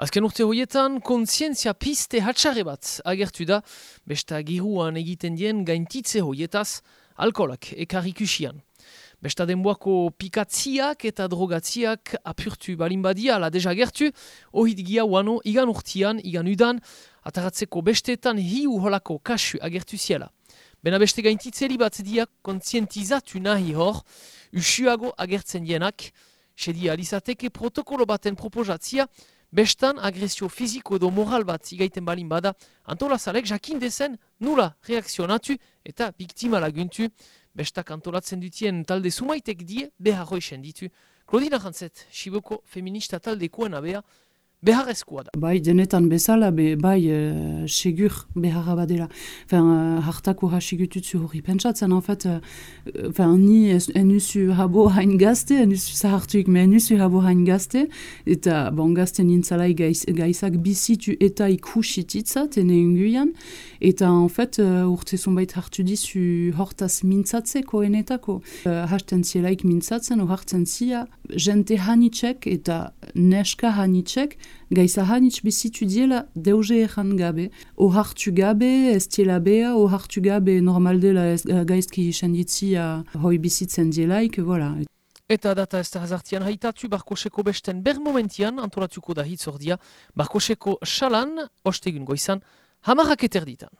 Azken urte horietan, kontzientzia piste hatxarre bat agertu da, besta giruan egiten dien gaintitze horietaz, alkolak ekarrikusian. Besta denboako pikatziak eta drogatziak apurtu balin la deja gertu, ohit gia uano igan urtian, igan udan, ataratzeko bestetan hiu holako kasu agertu ziela. Bena beste gaintitzeli bat dia kontzientizatu nahi hor, usuago agertzen dienak, sedia alizateke protokolo baten proposatzia, bestan agresio fiziko edo moral bat igaiten balin bada, antolazalek jakin dezen nula reakzionatu eta biktima laguntu, bestak antolatzen dutien talde sumaitek die beharro ditu. Claudina Jantzet, Siboko feminista taldekoen abea, beharrezkoa da. Bai, denetan bezala, be, bai, uh, segur beharra badela. Enfin, uh, hartako hasigututzu hori pentsatzen, en fait, uh, enfin, ni enusu habo hain gazte, enusu zahartuik, me enusu habo hain gazte, eta bon, gazte nintzalai gaiz, gaizak bizitu eta ikusititza, tene unguian, eta en fait, uh, urte zonbait hartu dizu hortaz mintzatzeko enetako. Uh, hasten zielaik mintzatzen, hartzen zia, jente hanitxek eta neska hanitxek, Gaiza hanitz bizitu diela deuze ejan gabe. O hartu gabe, ez diela bea, o hartu gabe normal dela ez gaizki isenditzia hoi bizitzen dielaik, voilà. Eta data ez da hazartian haitatu barkoseko besten ber momentian antolatuko da hitz ordia, barkoseko xalan, ostegun goizan, hamarrak eterditan.